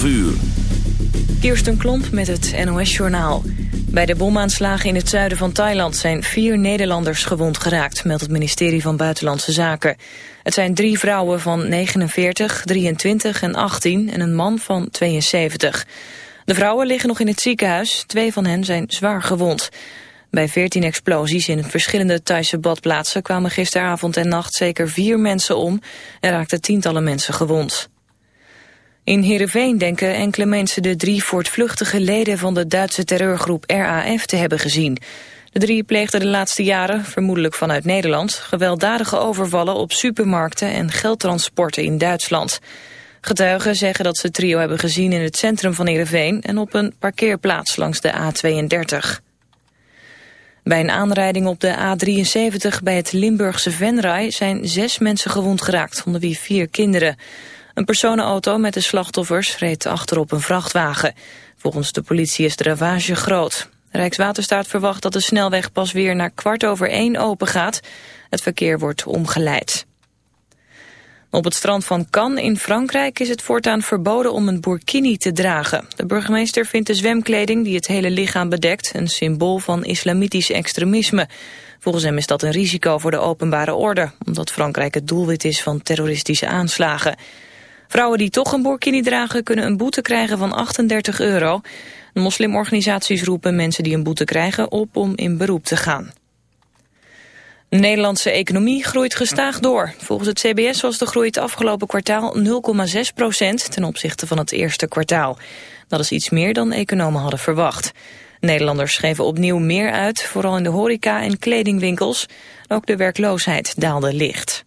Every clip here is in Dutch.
12 uur. Kirsten Klomp met het NOS-journaal. Bij de bomaanslagen in het zuiden van Thailand zijn vier Nederlanders gewond geraakt, meldt het ministerie van Buitenlandse Zaken. Het zijn drie vrouwen van 49, 23 en 18 en een man van 72. De vrouwen liggen nog in het ziekenhuis, twee van hen zijn zwaar gewond. Bij 14 explosies in verschillende Thaise badplaatsen kwamen gisteravond en nacht zeker vier mensen om en raakten tientallen mensen gewond. In Heerenveen denken enkele mensen de drie voortvluchtige leden van de Duitse terreurgroep RAF te hebben gezien. De drie pleegden de laatste jaren, vermoedelijk vanuit Nederland, gewelddadige overvallen op supermarkten en geldtransporten in Duitsland. Getuigen zeggen dat ze het trio hebben gezien in het centrum van Heerenveen en op een parkeerplaats langs de A32. Bij een aanrijding op de A73 bij het Limburgse Venray zijn zes mensen gewond geraakt, onder wie vier kinderen. Een personenauto met de slachtoffers reed achterop een vrachtwagen. Volgens de politie is de ravage groot. Rijkswaterstaat verwacht dat de snelweg pas weer naar kwart over één open gaat. Het verkeer wordt omgeleid. Op het strand van Cannes in Frankrijk is het voortaan verboden om een burkini te dragen. De burgemeester vindt de zwemkleding die het hele lichaam bedekt een symbool van islamitisch extremisme. Volgens hem is dat een risico voor de openbare orde, omdat Frankrijk het doelwit is van terroristische aanslagen. Vrouwen die toch een burkini dragen kunnen een boete krijgen van 38 euro. Moslimorganisaties roepen mensen die een boete krijgen op om in beroep te gaan. De Nederlandse economie groeit gestaag door. Volgens het CBS was de groei het afgelopen kwartaal 0,6 procent ten opzichte van het eerste kwartaal. Dat is iets meer dan economen hadden verwacht. Nederlanders geven opnieuw meer uit, vooral in de horeca en kledingwinkels. Ook de werkloosheid daalde licht.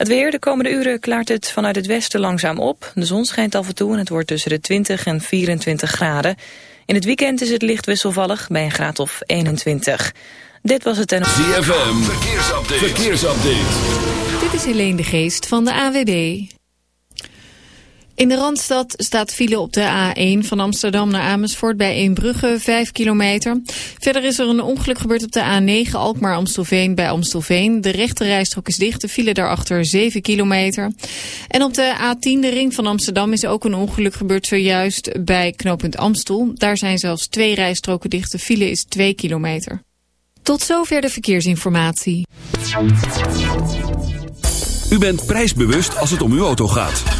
Het weer, de komende uren klaart het vanuit het westen langzaam op. De zon schijnt af en toe en het wordt tussen de 20 en 24 graden. In het weekend is het licht wisselvallig bij een graad of 21. Dit was het en... ZFM, verkeersupdate. verkeersupdate. Dit is Helene de Geest van de AWB. In de Randstad staat file op de A1 van Amsterdam naar Amersfoort bij Eembrugge, 5 kilometer. Verder is er een ongeluk gebeurd op de A9 Alkmaar-Amstelveen bij Amstelveen. De rechte rijstrook is dicht, de file daarachter 7 kilometer. En op de A10, de ring van Amsterdam, is ook een ongeluk gebeurd zojuist bij knooppunt Amstel. Daar zijn zelfs twee rijstroken dicht, de file is 2 kilometer. Tot zover de verkeersinformatie. U bent prijsbewust als het om uw auto gaat.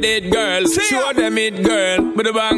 with it, girl. Show them it, girl. With the bang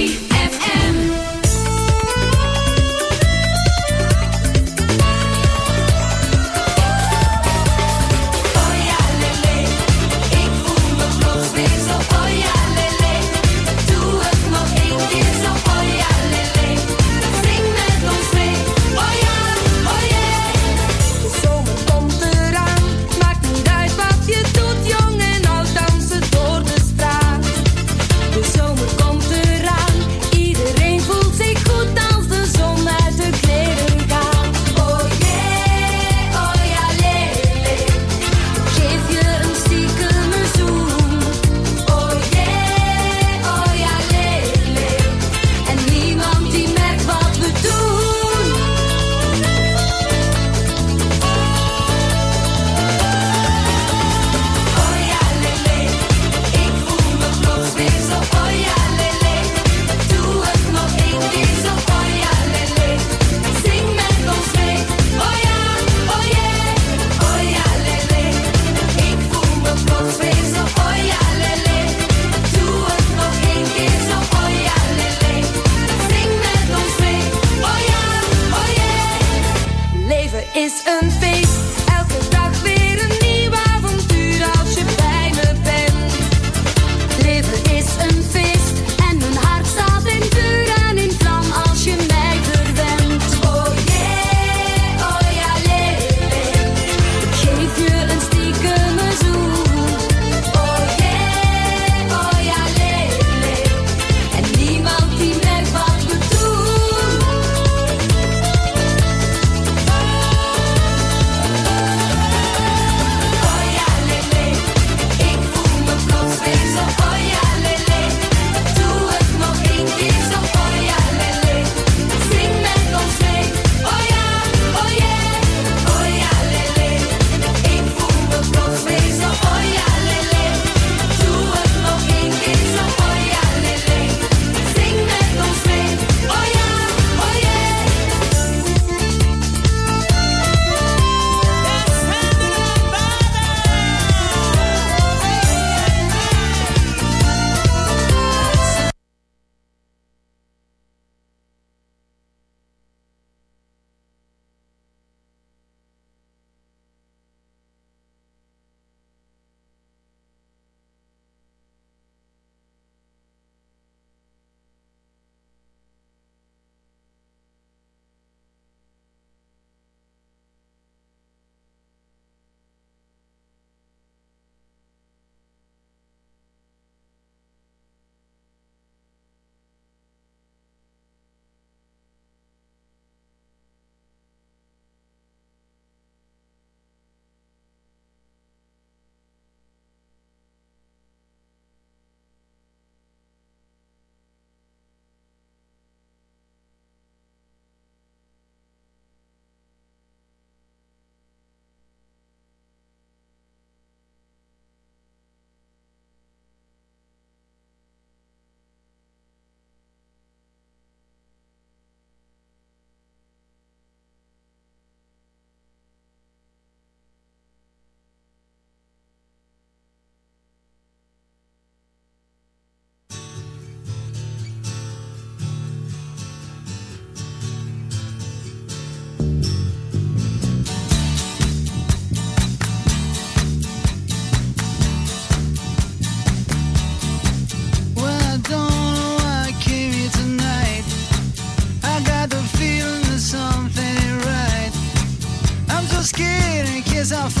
myself.